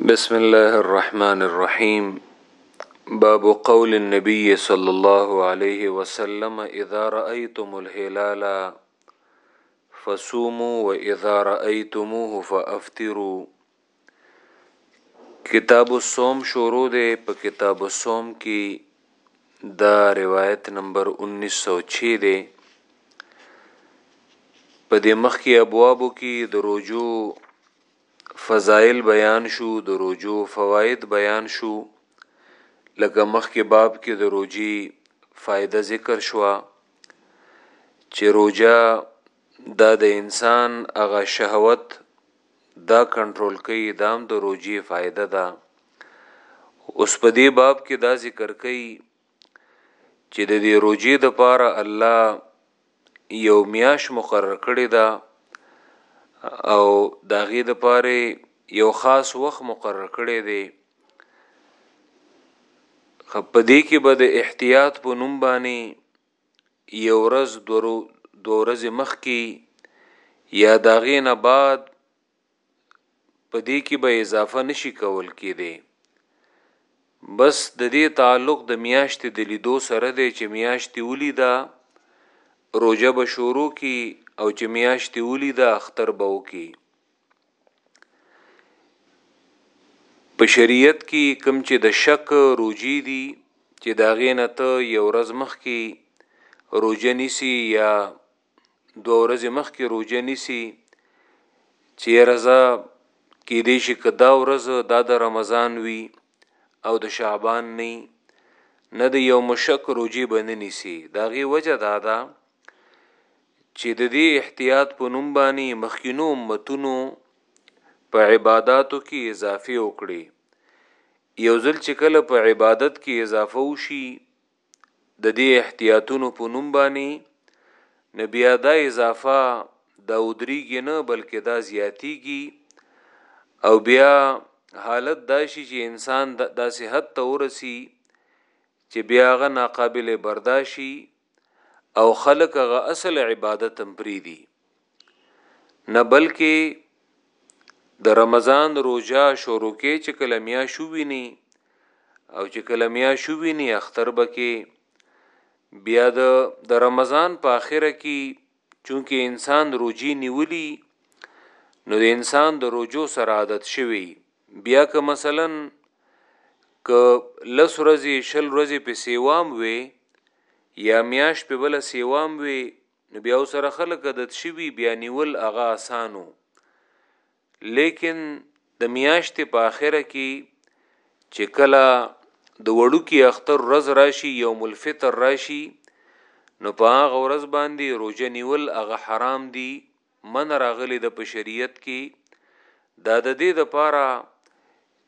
بسم الله الرحمن الرحيم باب قول النبي صلى الله عليه وسلم إذا رأيتم الهلال فصوموا وإذا رأيتموه فأفطروا کتاب الصوم شروع دی په کتاب الصوم کې دا روایت نمبر 1906 دی په دې مخ کې ابوابو کې د روجو فضائل بیان شو د روژو فواید بیان شو لکه مخکې باب کې د روژي فائده ذکر شوه چې روژه دا د انسان هغه شهوت دا کنټرول کوي دا هم د روژي فائده ده اوس په دې باب کې دا ذکر کوي چې د دې روجې د پاره الله یو میاش مقرر کړی دا او دا غي د پاره یو خاص وخت مقرر کړی دی خپ دې کې به د احتیاط په نوم باندې یو ورځ دورو دو ورځې مخ کې یا داغې نه بعد په دې کې به اضافه نشي کول کېدی بس د دې تعلق د میاشتې د لیدو سره دی چې میاشتې ولیده روژه به شروع کی او چې میاشتې ولیده اختر به وکي په شریعت کې کوم چې د شک روجي دي چې دا غینه ته یو ورځ مخ کې روجه نیسی یا دوه ورځې مخکې روجه نیسی چې رضا کې دې شي که دا ورځ دا د رمضان وي او د شعبان نه نه د یو مشک روجي باندې نیسی دا غي وجه دا ده چې د دې احتیاط په نوم باندې مخکینو امتونو په عبادتو کې اضافه وکړي یو ځل چې کله په عبادت کې اضافه وشي ددې احتیاطونو په نوم باندې نو بیا دا اضافه دا ودریږي نه بلکې دا زیاتیږي او بیا حالت دا شي چې انسان دا صحت ته ورسی چې بیا غ ناقابل برداشي او خلک غ اصل عبادت هم پری دي نه بلکې د رمضان روزه شروع کې چې کله میا شو ویني او چې کله میا شو ویني اختر بکې بیا د د رمضان په اخره کې چونکه انسان روزي نیولی نو د انسان د روزو سره عادت شوی بیا که مثلا ک لس ورځې شل ورځې په سیوام وي یا میاش په بل سیوام وي نو بیا وسره خلک عادت شوي بیا نیول هغه اسانو لیکن د میاشتې په اخره کې چې کله د وړوکی اختر ورځ راشي یوم الفطر راشي نو په هغه ورځ باندې روزه نیول هغه حرام دي من راغلی د په شریعت کې دا د دې د پاره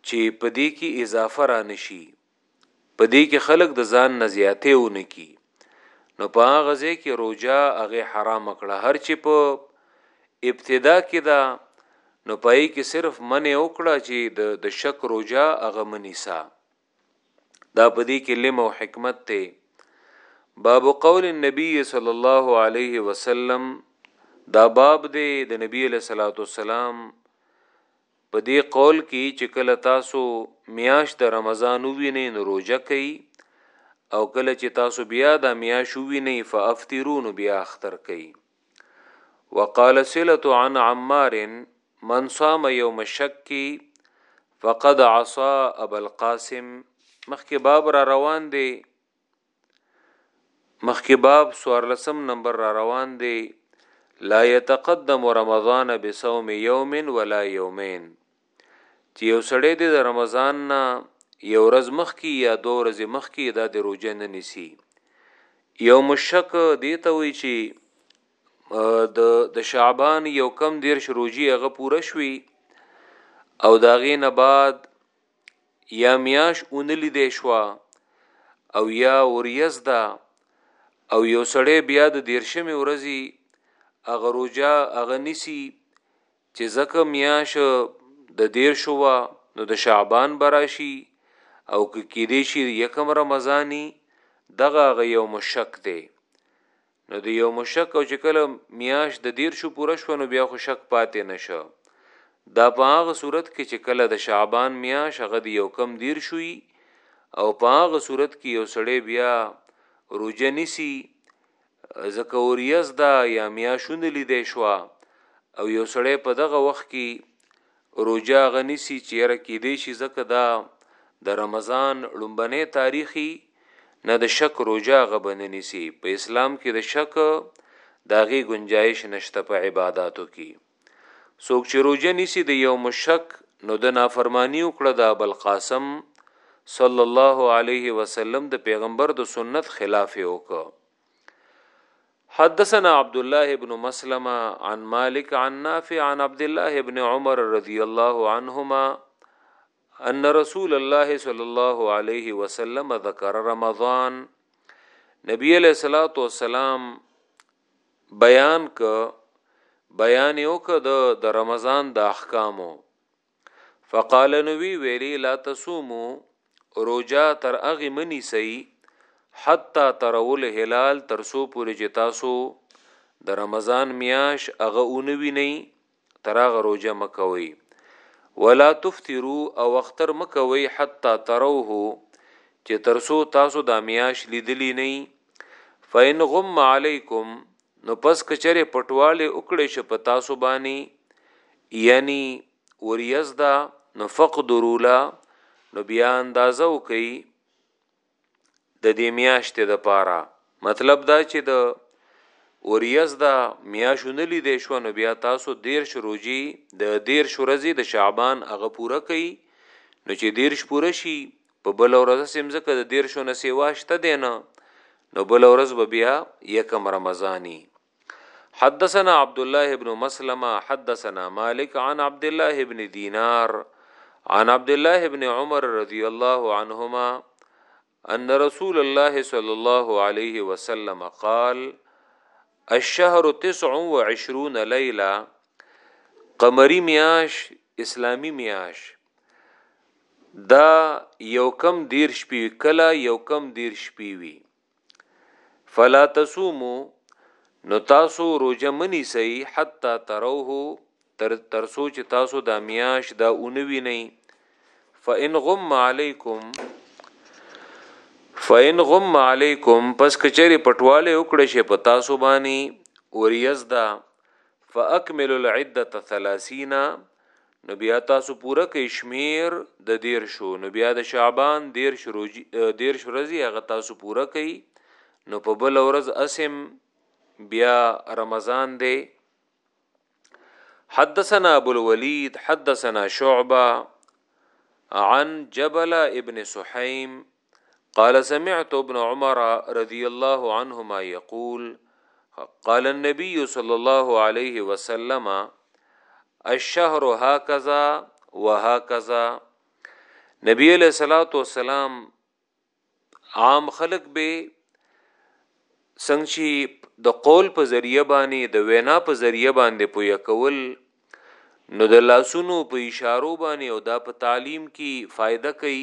چې په دې کې اضافه را نشي په دې کې خلک د ځان نه زیاتې ونه کی نو په هغه ځای کې روجا هغه حرام کړه هر چې په ابتدا کې دا نو پای کې صرف منع وکړه چې د د شک روجا هغه منیسا دا په دې کې لم او حکمت ته باب قول النبي صلی الله علیه وسلم دا باب دی د نبی له صلوات والسلام په دې قول کې چې کله تاسو میاش د رمضان ووینئ نو روژه کوي او کله چې تاسو بیا دا میاش ووینئ فافترو نو بیا اختر کوي وقال سلت عن عمار من صام یوم الشک فقد عصا ابا القاسم مخکې باب را روان دی مخکې باب څوارلسم نمبر را روان دی لا يتقدم رمضان بصوم يوم ولا يومين چې یو سړی د رمضان نه یو ورځ مخکې یا دو ورځې مخکې دا د روژه نه نیسی یو مشک دی ته وی چې د د شعبان یو کم دیر شروجی هغه پوره شوی او داغې نه بعد یا میاش اون لیدې شو او یا اوریز دا او یو سړی بیا د دیرشمې ورځي اغه روجا اغه نسی چې زکه میاش د دیر شو نو د شعبان براشي او کې دې شي یکم رمضاني دغه غ یو مشک دی نو د یو مشک او چې کله میاش د دیر شو پوره شو نو بیا خو شک پاتې نشه دا په هغه صورت کې چې کله د شعبان میاش هغه د یو کم دیر شوی او په هغه صورت کې یو سړی بیا روجه نسی ځکه اوریز دا یا میاشونه لیدې شو او یو سړی په دغه وخت کې روژه هغه نیسي چې یاره کیدای شي ځکه دا د رمضان ړومبنی تاریخي نه د شک روژه هغه به نه نیسي په اسلام کې د شک د هغې ګنجایش نشته په عباداتو کې څوک چې روژه نیسي د یوم شک نو د نافرمانی وکړه د ابل قاسم صلی الله علیه وسلم د پیغمبر د سنت خلاف وکړه حدثنا عبد الله بن مسلمه عن مالك عن نافع عن عبد الله بن عمر رضي الله عنهما ان رسول الله صلى الله عليه وسلم ذكر رمضان نبی علیہ الصلوۃ والسلام بیان ک بیان یو ک د رمضان د احکامو فقال نو وی ویلی لا تصومو روجا تر اغه منی سي حتا ترول هلال تر سو پوری چې تاسو د رمضان میاش اغه اونوی نه تر اغه روجا مکوي ولا تفطرو او اختر مکوي حتا تروه چې تر سو تاسو د میاش لیدلی نه فین غم علیکم نو پس که چرې پټوالی وکړی شو په تاسو باندې یعنی وریزده نو فقدرو له نو بیا اندازه وکي د دې میاشتې د پاره مطلب دا چې د وریز دا میاشونه لیدې شو نو بیا تاسو دیر شروجي د دیر شورزي د شعبان هغه پوره کړي نو چې دیر شپوره شي په بل ورځ هسې مځکه د دیرشو نه سیوا شته دی نه نو بل ورځ به بیا یکم رمضاني حدثنا عبد الله ابن مسلمه حدثنا مالک عن عبد الله ابن دینار عن عبد الله ابن عمر رضی الله عنهما ان رسول الله صلی الله علیه وسلم قال الشهر 29 ليله قمری میاش اسلامی میاش دا یو کم دیر شپی کلا یو کم دیر شپی وی فلا تصومو نو تاسو روزه منی سي حتا تروه تر تر سوچ تاسو د میاش دا اونوی نه فإن غم علیکم فإن غم علیکم پس کچری پټواله وکړه شی په تاسو باندې اوریز دا فاکمل العده 30 نو بیا تاسو پوره کړئ شمېر د دېرشو، نو بیا د شعبان دېرش روژې، دېرش ورځې هغه تاسو پوره کړئ، نو په بله ورځ اسم بیا رمضان دی. حدثنا ابو الوليد حدثنا شعبه عن جبل ابن سحيم قال سمعت ابن عمر رضی الله عنهما یقول قال النبي صلى الله عليه وسلم الشهر هكذا وهكذا نبی علیہ الصلوۃ والسلام عام خلق به څنګه چې د قول په ذریعہ باندې د وینا په ذریعہ باندې پویا کول نو د لاسونو په اشارو باندې او دا په تعلیم کې فائدہ کوي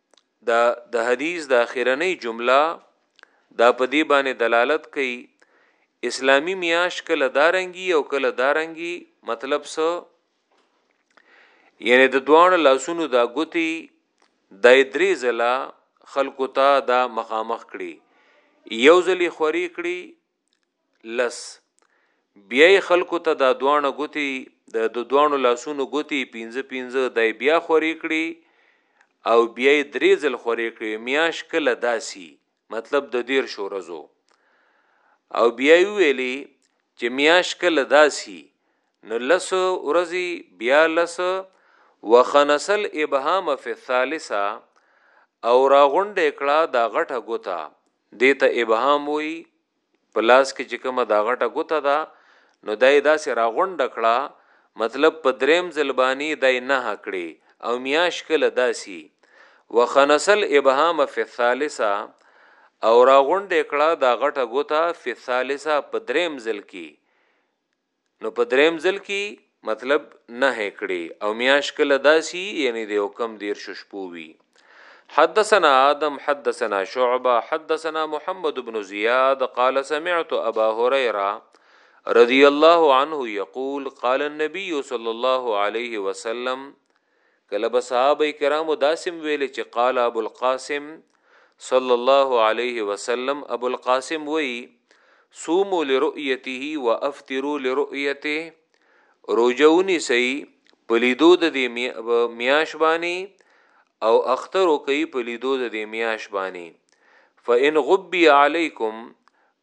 دا د حدیث د اخیرنۍ جمله دا په دې باندې دلالت کوي اسلامی میاش کله دارنګي او کله دارنګي مطلب څه یعنی د دوان لاسونو دا ګوتی د درې زلا خلکو ته دا مخامخ کړي یو ځلی خوري کړي لس بیا خلکو ته دا دوانه ګوتی د دو دوانو لاسونو ګوتی پینځه پینځه دای بیا خورې کړي او بیا درې ځل خورې کړي میاش کله داسي مطلب د دیر شورزو او بیا ویلی چې میاش کله داسي نو لس ورځي بیا لس وخنسل ابهام فی الثالثه او راغونډه کړه دا غټه ګوتا دې ته ابهام وایي، په لاس کې چې کومه دا غټه ګوته ده نو دا یې داسې راغونډه کړه، مطلب په دریم ځل باندې دا یې نهه کړې او میاشت کله داسې، وخنث الابهام فی الثالثة، او راغونډه یې کړه دا غټه ګوته فی الثالثة په دریم ځل کې، نو په دریم ځل کی مطلب نهی کړی او میاش کله داسی یعنی د یو کم دیرشو شپو وی حدثنا آدم حدثنا شعبه حدثنا محمد بن زیاد قال سمعت ابا هريره رضی الله عنه یقول قال النبي صلی الله علیه وسلم کله به صحابه کرامو داسم ویلې چې قال ابو القاسم صلی الله علیه وسلم ابو القاسم وی صوموا لرؤيته وافطروا لرؤيته روجونی سي پلیدو د دې میاش باندې او اخترو کوي پلیدو د دې میاش باندې فان غبي عليكم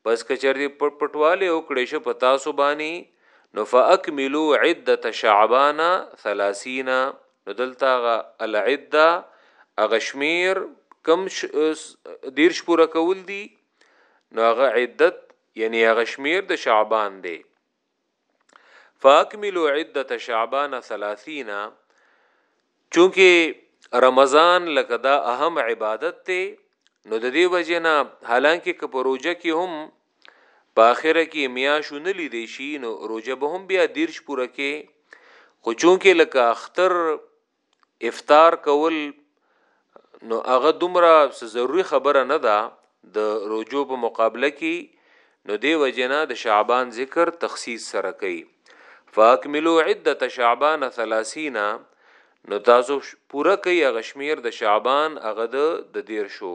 پس کچرته پټ پټواله او کړې شو په تاسو باندې نو فاکملو عدت شعبان 30 نو دلتاغه العده اغشمیر کم دیرش پورا کول دي نو هغه عدت یعنی هغه شمیر د شعبان دی فاکملو عدت شعبان 30 چونکه رمضان لکه دا اهم عبادت ته نو د دې وجنه حالانکه که په روزه کې هم په اخره کې میاشو نه لیدې شي نو روزه به هم بیا دیرش پوره کې خو چونکه لکه اختر افطار کول نو هغه دومره ضروری خبره نه ده د روجو په مقابله کې نو دی وجنه د شعبان ذکر تخصیص سره کوي فاکملو عدت شعبان 30 نو تاسو پوره کوي غشمیر د شعبان هغه د دیر شو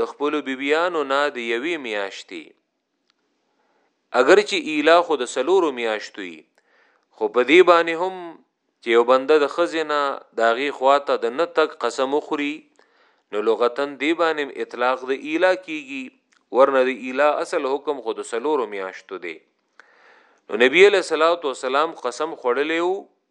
د خپلو بیبیانو نه د یوې میاشتې اگر چې ایلا خو د سلورو میاشتو یي خو په دې باندې هم چې یو بنده د خزنه داغي خواته د نه تک قسم خوري نو لغتن دی باندې اطلاق د ایلا کیږي ورنه د ایلا اصل حکم خود سلورو میاشتو دی نو نبی علیہ الصلوۃ والسلام قسم خړلې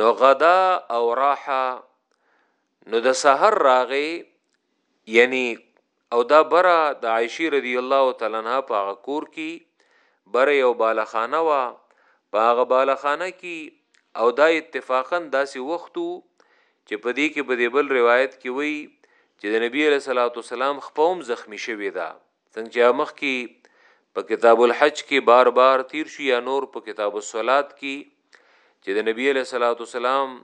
نو غدا او راحه نو د سحر راغې یعنی او دا برا د عائشی رضی الله تعالی عنها په کور کې بر یو بالخانه وا په هغه بالخانه کې او دا اتفاقا داسې وختو چې په دې کې په دې بل روایت کې وایي چې د نبی رسول الله صلوات والسلام خپوم زخمی شوی دا څنګه چې مخکې په کتاب الحج کې بار بار تیر شو یا نور په کتاب الصلات کې چې د نبی له صلوات والسلام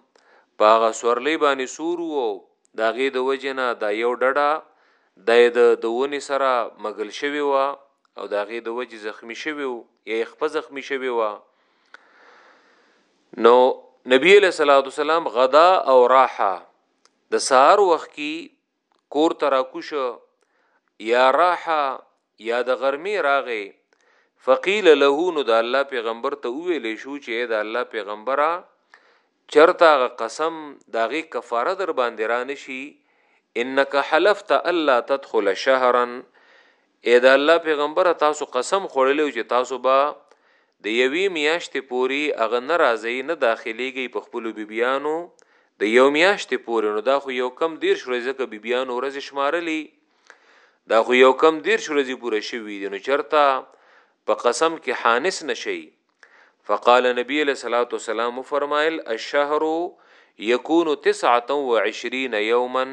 په هغه سورلې باندې سور وو دا غي د وجنه دا یو ډډه د د دونی سره مغل شوی و او دا غي د وجه زخمی شوی و یا خپل زخمی شوی و نو نبی له صلوات والسلام غدا او راحه د سار وخت کې کور ته راکوشه یا راحه یا د غرمې راغې فقیل له نو د الله پیغمبر ته ویلې شو چې د الله پیغمبره چرته غ قسم داغي کفاره در باندې را نشي انک حلفت الله تدخل شهرا اې د الله پیغمبره تاسو قسم خوړلی چې تاسو به د یوې میاشتې پوري هغه نه راځي نه داخليږي په خپل بیبيانو د یو میاشتې پوري نو دا خو یو کم دیر شورې ځکه بیبيانو ورځ شمارلې دا خو یو کم دیر شورې پوره شوی دی نو چرته په قسم کې حانس نشي فقال نبی علیہ الصلوۃ والسلام فرمایل الشهر یکون 29 یوما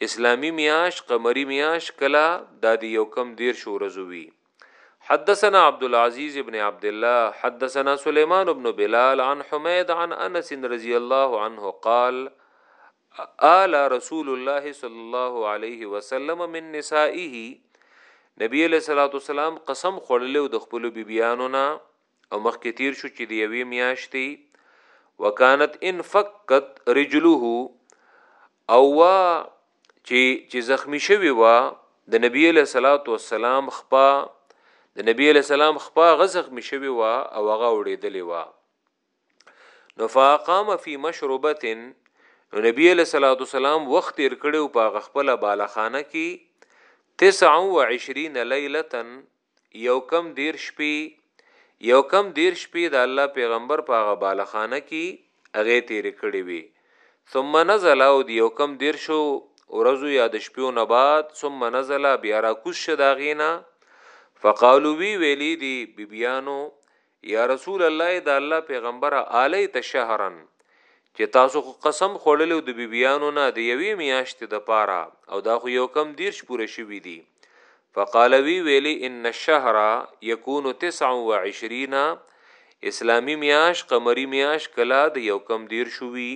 اسلامی میاش قمری میاش کلا د یو کم دیر شو رزوی حدثنا عبد العزيز بن عبد الله حدثنا سليمان بن بلال عن حميد عن انس رضي الله عنه قال آل رسول الله صلی الله علیه وسلم من نسائه نبی علیہ الصلوۃ والسلام قسم خړلو د خپل بیبیانو نه او مخکې تیر شو چې د یوې میاشتې وکانت ان فقط رجله او وا چې چې زخمی شوی و د نبی علیہ الصلوۃ والسلام خپا د نبی علیہ السلام خپا غزخ مشوي وا او هغه وړېدلې وا نو فاقام فی مشربه نو نبی علیہ الصلوۃ والسلام وخت تیر کړو په خپل بالخانه کې 29 ليله یو کم دیر شپې یو کم دیر شپې د الله پیغمبر پاغه بالخانه کی هغه تیر کړی وی ثم نزل او دی یو کم دیر شو ورځو یا د شپو نه بعد ثم نزل بیا را کوش شداغینا فقالو وی ویلی دی بیبیانو یا رسول الله ای د الله پیغمبره الیت شهرا چې تاسو خو قسم خوړلی د بیبیانو نه د یوې میاشتې د پاره او دا خو یو کم دیرش پوره شوي دي فقال وی ویلی ان الشهر یکون 29 اسلامی میاش قمری میاش کلا د یو کم دیر شوي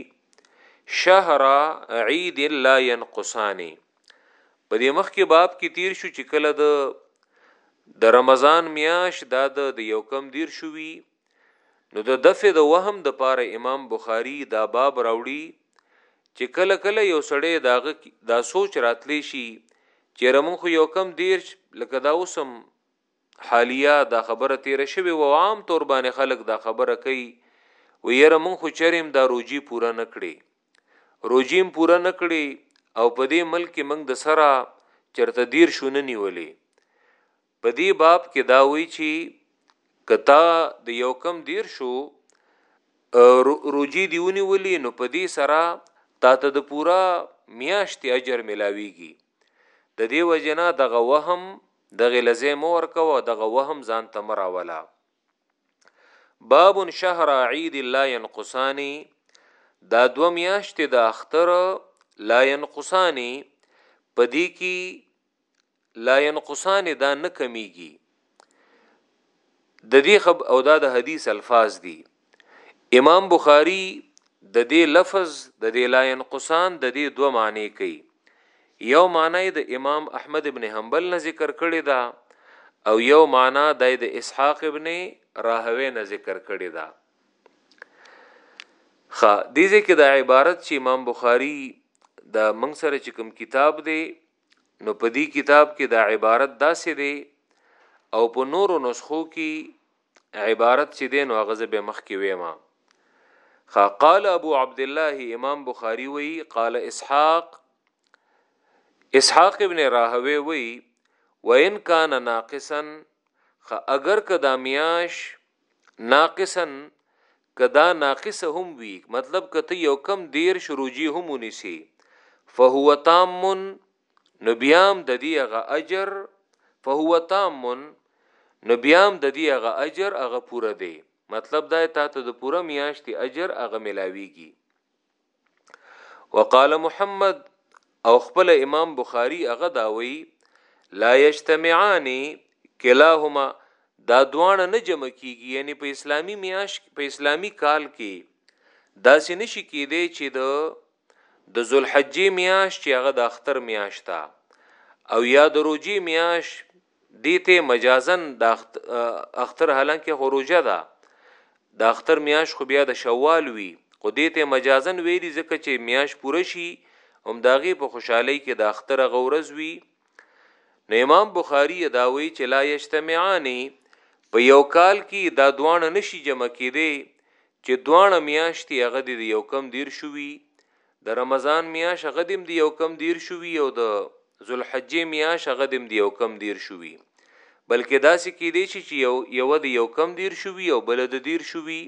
شهر عید لا ينقصانی په دې مخ کې باب کې تیر شو چې کله د د رمضان میاش دا د یو کم دیر شوی نو د دفع د وهم د پاره امام بخاری دا باب راوړي چې کله کله یو سړی داغه دا سوچ راتلی شي چې رمون خو یو کم دیر لکه دا اوسم حالیه دا خبره تیر شوی و عام تور باندې خلک دا خبره کوي و یره مون خو چریم دا روجي پوره نکړي روژیم پوره نه کړي او په دې ملک کې موږ د سره چرته دیر شونه نیولې په دې باب کې دا وی چې کتا د یو کم دیر شو روجي دیونی ولې نو په دې سره تا ته د پورا میاشت اجر ملاويږي د دې وجنا دغه وهم دغه لزه مور کو دغه وهم ځان تمر اولا باب شهر عید لا ينقصانی دا دو میاشت د اختر لا ينقصانی پدی کی لا ينقصانی دا نه کمیږي د دې خب او دا د حدیث الفاظ دي امام بخاری د دې لفظ د دې لا ينقصان د دې دوه معنی کوي یو معنی د امام احمد ابن حنبل نه ذکر کړی دا او یو معنی د د اسحاق ابن راهوی نه ذکر کړی دا خ دې ځکه د عبارت چې امام بخاری دا موږ سره چې کوم کتاب دی نو په دې کتاب کې دا عبارت داسې دی او په نورو نسخو کې عبارت چې دین او غزه به مخ کې وېما خا قال ابو عبد الله امام بخاری وی قال اسحاق اسحاق ابن راهوی وی وان کان ناقصا خا اگر کدا میاش ناقصا کدا ناقص هم وی مطلب کته یو کم دیر شروجی هم ونیسی فهو تامن نو بیام د دې هغه اجر فهو تام نو بیام د دې هغه اجر هغه پوره دی مطلب دا ته ته د پوره میاشتې اجر هغه ملاویږي وقال محمد او خپل امام بخاری هغه داوي لا یجتمعان کلاهما دا دوانه نه جمع کیږي یعنی په اسلامی میاش په اسلامی کال کې دا سې نشي کېدی چې د د ذوالحجې میاشت چې هغه د اختر میاشت ده او یا د روجې میاشت دې ته مجازن د اختر حالانکه خو روجه ده د اختر میاش خو بیا د شوال وی خو دې ته مجازن ویلی ځکه چې میاش پوره شي هم داغه په خوشحالي کې د اختر غورز وی نو امام بخاری دا وی چې لا یجتمعانی په یو کال کې دا دوان نشي جمع کېدی چې دواړه میاشتې هغه دې د یو کم دیرشو وي، د رمضان میاشت هغه دې هم د یو کم دیرشو وي او د ذوالحجې میاشت هغه دې هم د یو کم دیرشو وي، بلکې داسې کیدای شي چې یو یوه د یو کم دیرشو وي او بله د دیرشو وي،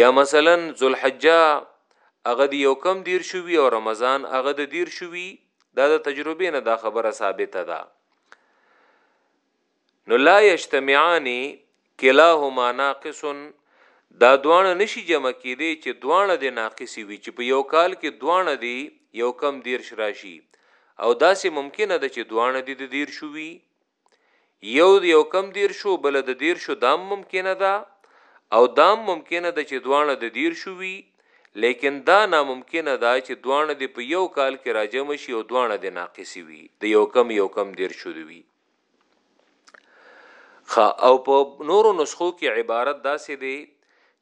یا مثلا ذوالحجه هغه د یو کم دیرشو وي او رمضان هغه د دیرشو وي، دا د تجربې نه دا خبره ثابته ده. نو لا یجتمعان کلاهما ناقص دا دواړه نشي جمع کیدی چې دواړه د ناقص وي چې په یو کال کې دواړه دی یو کم دیرش راشي او داسې ممکنه ده چې دواړه دی د دیر شو وي یو د یو کم دیر شو بل د دیر شو دام ممکنه ده او دام ممکنه ده چې دوانه د دیر شو وي لیکن دا ناممکنه ده چې دوانه د په یو کال کې راجم شي او دوانه د ناقصي وي د یو کم یو کم دیر شو وي خا او په نورو نسخو کې عبارت داسې دی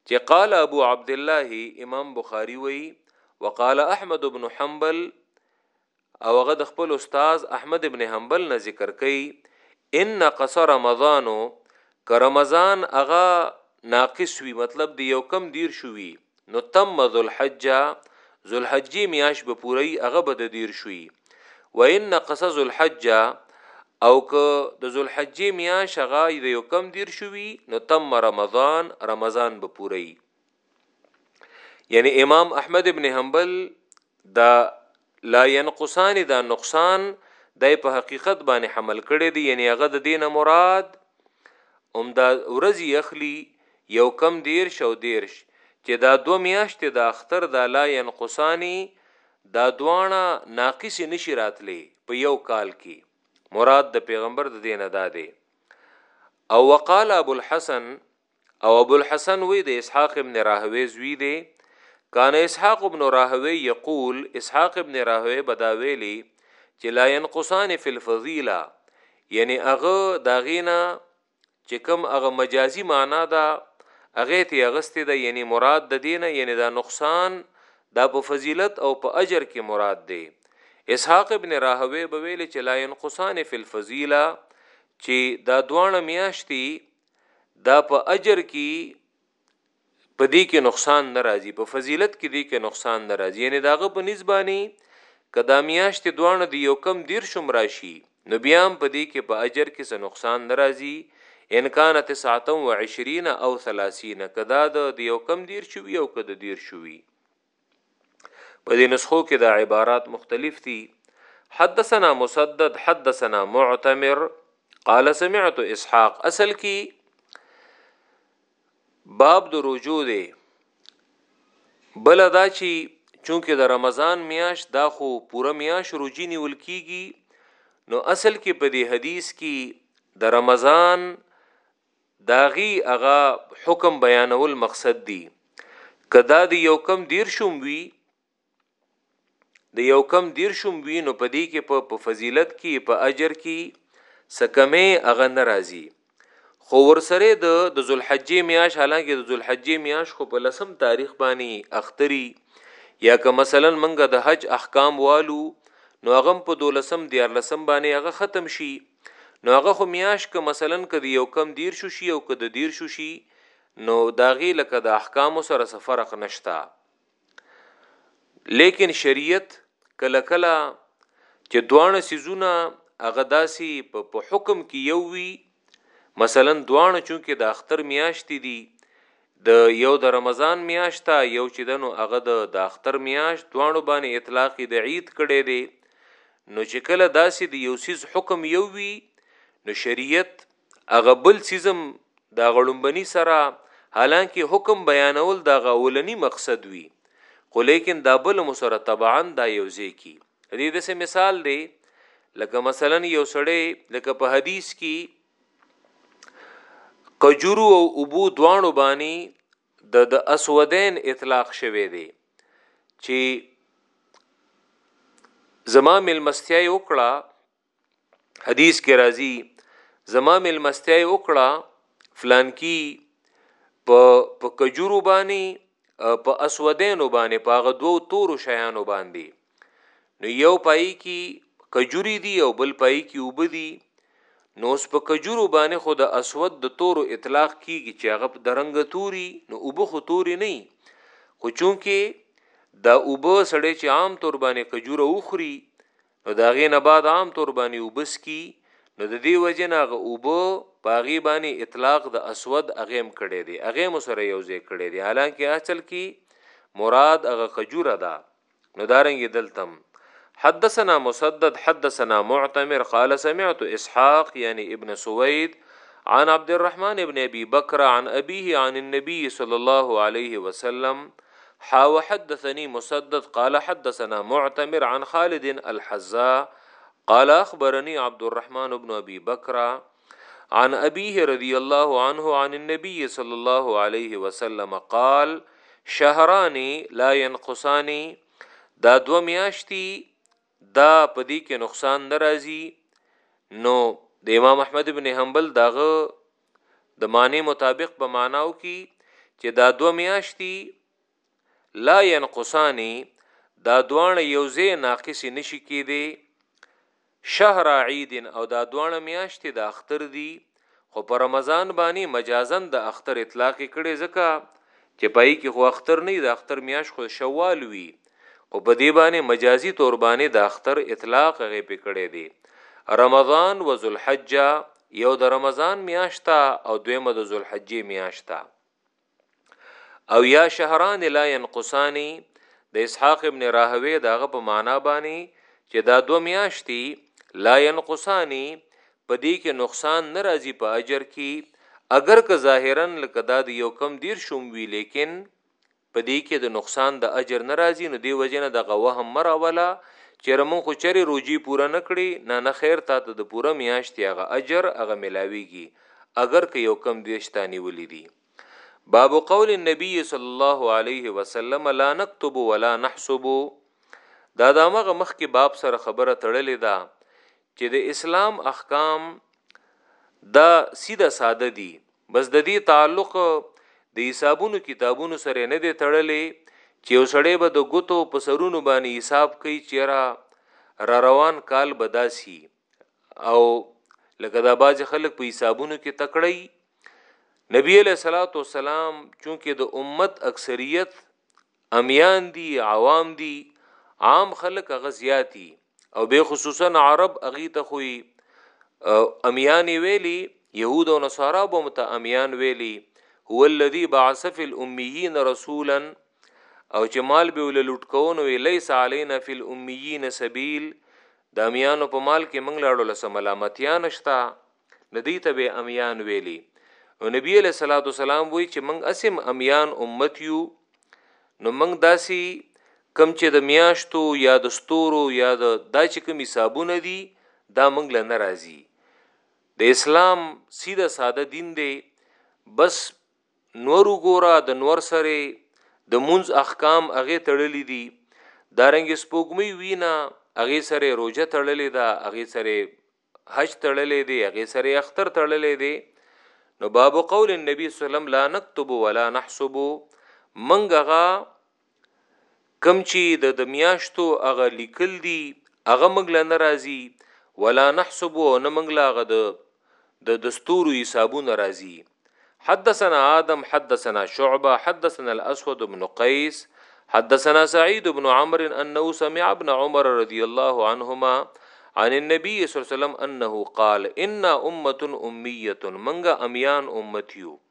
چې قال ابو عبد الله امام بخاری وی وقال احمد بن حنبل او هغه د خپل استاد احمد ابن حنبل نه ذکر کوي ان قصر رمضانو که رمضان هغه ناقص وي مطلب دی یو کم دیر شوي نو تم ذوالحج ذوالحجې میاش به پوری هغه به د دیر شوي و ان نقص ذوالحج او که د ذوالحجې میاش هغه د یو کم دیر شوي نو تم رمضان رمضان به پوری یعنی امام احمد ابن حنبل دا لا ينقصان دا نقصان دای په حقیقت باندې حمل کړي دي یعنی هغه د دینه مراد هم دا ورځي اخلي یو کم دیر شو دیرش چې دا دو میاشتې د اختر د لا ينقصانی دا دوانه ناقص نشی راتلی په یو کال کې مراد د پیغمبر د دینه دا دی او وقال ابو الحسن او ابو الحسن وی د اسحاق ابن راهوی زوی دی کان اسحاق ابن راهوی یقول اسحاق ابن راهوی بداویلی چې لا ينقصان فی الفضیله یعنی هغه داغینا چې کوم هغه مجازی معنا ده هغه ته اغستې ده یعنی مراد د دینه یعنی دا نقصان دا په فضیلت او په اجر کې مراد دی اسحاق ابن راهوی بویل چې لا ينقصان فی الفضیله چې دا دوانه میاشتي دا په اجر کې په دې کې نقصان ناراضي په فضیلت کې دې کې نقصان ناراضي یعنی داغه په نسبانی کدا میاشت دوانه دی یو کم دیر شم راشي نو بیا هم په دې کې په اجر کې څه نقصان ناراضي ان کان 29 او 30 کدا د یو کم دیر شوی او کدا دیر شوی په دې نسخو کې دا عبارات مختلف دي حدثنا مسدد حدثنا معتمر قال سمعت اسحاق اصل کی باب د رجوع دی بل دا چی چونکه د رمضان میاش دا خو پوره میاش روجی نیول کیږي نو اصل کې په دې حدیث کې د رمضان داغي هغه حکم بیانول مقصد دی که دا د یو کم دیر شوم وی د یو کم دیر شوم وی نو په دې کې په فضیلت کې په اجر کې سکمه هغه ناراضي خو ورسره د د ذوالحجې میاش حالانکه د ذوالحجې میاش خو په لسم تاریخ باندې اختری یا که مثلا منګه د حج احکام والو نو هغه په دولسم دیار لسم باندې هغه ختم شي نو هغه خو میاش که مثلا که د یو کم دیر شو شي او که د دیر شو شي نو داغي لکه د احکام سره څه فرق نشتا لیکن شریعت کله کله چې دوانه سيزونه هغه داسي په حکم کې یو وی مثلا دوانه چونکه د اختر میاشتې دي د يو د رمضان مياشت ته يو چې ده نو هغه د داختر مياشت دواړو باندې اطلاق يې د عيد کړی دی نو چې کله داسې د يو سيز حکم يو وي نو شريعت هغه بل سيزم دا غړمبني سره حالانکه حکم بیانول دا غولنی مقصد وي خو لیکن دا بل مو سره طبعا دا یو ځای کی دې دسه مثال دی لکه مثلا یو سړی لکه په حدیث کې کجورو او ابو دوانو بانی د د اسودین اطلاق شوه دی چې زما ملمستیا وکړه حدیث کې راځي زما ملمستیا وکړه فلان کی په په کجورو باندې په اسودینو باندې په غدو تورو شیانو باندې نو یو پای کی کجوری دی او بل پای کی وبدی نو اوس په کجورو باندې خو د اسود د تورو اطلاق کیږي چې هغه د رنګ توري نو وب خو توري نه خو چونکه دا وب سړی چې عام تور باندې کجوره وخوري نو دا غې نه بعد عام تور باندې وبس کی نو د دې وجه نه غ وب پاغي باندې اطلاق د اسود اغیم کړي دي اغه مسره یو ځای کړي دي حالانکه اصل کې مراد هغه کجوره ده نو دارنګ دلتم حدثنا مسدد حدثنا معتمر قال سمعت اسحاق يعني ابن سويد عن عبد الرحمن ابن ابي بكر عن ابيه عن النبي صلى الله عليه وسلم حا وحدثني مسدد قال حدثنا معتمر عن خالد الحذاء قال اخبرني عبد الرحمن بن ابي بكر عن ابيه رضي الله عنه عن النبي صلى الله عليه وسلم قال شهران لا ينقصان دا دو میاشتي دا پدی کې نقصان ناراضي نو د امام احمد ابن حنبل داغه د معنی مطابق په معناو کې چې دا دو میاشتي لا ينقصان دا دواړه یو ځای ناقص نشي کېدی شهر عید او دا دواړه میاشتې د اختر دي خو په رمضان باندې مجازن د اختر اطلاق کړي ځکه چې پای کې خو اختر نه د اختر میاش خو شوال وي خو په دې باندې مجازي تور باندې د اختر اطلاق غي پکړې دي رمضان و ذوالحجه یو د رمضان میاشتا او دویمه د ذوالحجې میاشتا او یا شهران لا ينقصانی د اسحاق ابن راهوی داغه په معنا باندې چې دا دو میاشتي لا ينقصانی په دې کې نقصان ناراضي په اجر کې اگر که ظاهرا لکه دا د یو کم دیر شوم وی لیکن په دې کې د نقصان د اجر ناراضي نو دی وجنه د غوه هم مر اوله چې رمون خو چری روجي پوره نکړي نه نه خیر تا ته د پوره میاشتي هغه اجر هغه ملاويږي اګر که یو کم دیش تا نیولی دی باب قول النبي صلی الله علیه وسلم لا نكتب ولا نحسب دا د مغه مخ کې باب سره خبره تړلې ده چې د اسلام احکام دا سیده ساده دي بس د دې تعلق د حسابونو کتابونو سره نه دی تړلې چې وسړې به د ګوتو په سرونو باندې حساب کوي چیرې را روان کال بداسي او لکه دا باز خلک په حسابونو کې تکړی نبی علیہ الصلوۃ والسلام چونکه د امت اکثریت امیان دي عوام دي عام خلک هغه زیاتی او به خصوصا عرب اغي ته خوې امیان ویلی يهود او نصارا به مت امیان ویلی هو الذی بعث فی الامیین رسولا او چې مال به ول لوټ کو نو لیس علینا فی الامیین سبیل د امیانو په مال کې موږ لاړو لسه ملامتیا نشتا ندی ته به امیان ویلی او نبی علیہ الصلوۃ والسلام وی چې موږ اسم امیان امت یو نو موږ داسی کم چې د میاشتو یا د ستورو یا د دا چې کوم حسابونه دي دا موږ له ناراضي د اسلام سیده ساده دین دی بس نور وګوره د نور سره د مونځ احکام هغې تړلي دي دارنګ سپوږمۍ وینه هغې سره روژه تړلې ده هغې سره حج تړلې دی هغې سره اختر تړلې دی نو باب قول النبي صلی الله علیه وسلم لا نكتب ولا نحسب منګغه کوم چی د د میاشتو هغه لیکل دی هغه موږ له نه راځی ولا نحسب او نه موږ له هغه د د دستورو حسابونه راځی حدثنا آدم حدثنا شعبه حدثنا الاسود بن قیس حدثنا سعید بن عمرو انه سمع ابن عمر رضی الله عنهما عن النبي صلی الله علیه وسلم انه قال ان امه اميه منګه اميان امتيو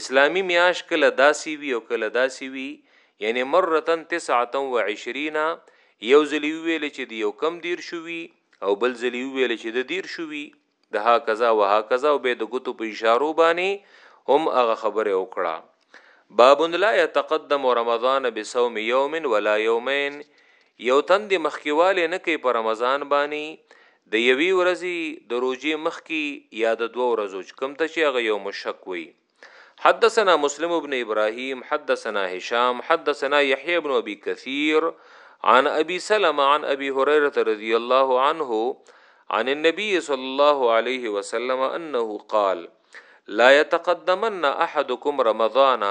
اسلامي میاشت کله داسي وي او کله داسي وي یعنی مرتا تسعتا و عشرینا یو ځلی ویل چې د یو کم دیر شوی او بل ځلی ویل چې د دیر شوی د ها کذا و ها کذا او به د ګوتو په اشارو باندې هم هغه خبره وکړه باب لا يتقدم رمضان بصوم يوم ولا يومين یو تن دې مخکې والی نه کوي په رمضان باندې د یوې ورځې د روژې مخکې یا د دوه ورځو چې کوم ته چې هغه یو مشک وي حدثنا مسلم ابن ابراهيم حدثنا هشام حدثنا يحيى ابن ابي كثير عن ابي سلمة عن ابي هريره رضي الله عنه عن النبي صلى الله عليه وسلم انه قال لا يتقدمن احدكم رمضان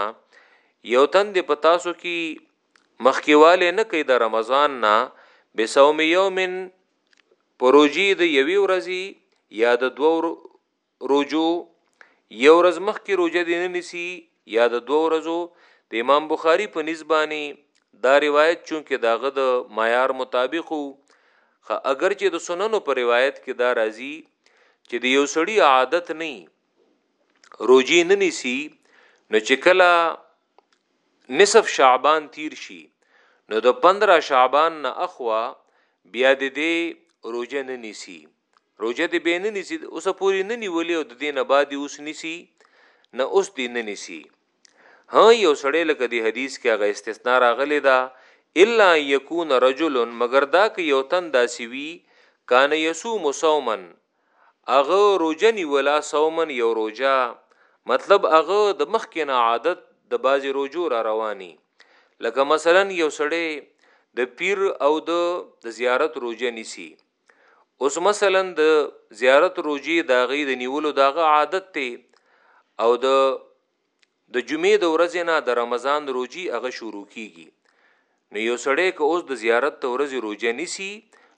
یو تند پتاسو کی مخکیواله نه کوي د رمضان نه بسوم یوم پروجی د یوی ورځی یا د دوه روجو یو ورځ مخکې روجه دی نه نسی یا د دوه ورځو د امام بخاری په نسبانی دا روایت چونکه داغه د معیار مطابق وو خو اگر چې د سننو په روایت کې دا راځي چې د یو سړی عادت نه روجی نه نیسی نو چې کله نصف شعبان تیر شي نو د پندره شعبان نه اخوا بیا د دې روژه نه نیسي روژه د بیا نه نیسي اوس پوری نه نیولې او د دې نه بعد اوس نیسي نه اوس دې نه نیسي ها یو سړی لکه دی حدیث کې هغه استثناء راغلی دا الا یکون رجل مگر دا که یو تن داسي وي کان یصوم صومن هغه روجه نیولا صومن یو روجه مطلب هغه د مخکې نه عادت د بازي روجو را رواني لکه مثلا یو سړی د پیر او د د زیارت روجه نیسی اوس مثلا د زیارت روجي داغي د نیولو داغه عادت ته او د د جمعې د ورځې نه د رمضان روجی هغه شروع کیږي نو یو سړی که اوس د زیارت د ورځې روجه نیسی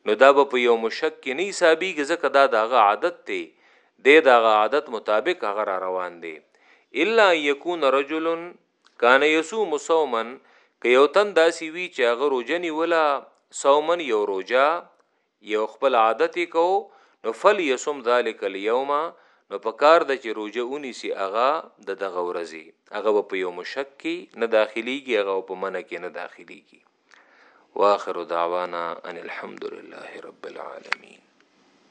نو دا به په یو مشک کې نه حسابیږي ځکه دا داغه عادت دی دی داغه عادت مطابق هغه را روان دی الا یکون رجل کان یصوم صوما که یو تن داسي وی چې هغه روجه نیولا صومن یو روجه یو خپل عادت یې کوو نو فلیصم ذلک الیوم نو په کار ده چې روژه ونیسي هغه د دغه ورځې هغه به په یو مشک کې نه داخلیږي هغه او په منه کې نه داخلیږي واخر دعوانا ان الحمد لله رب العالمین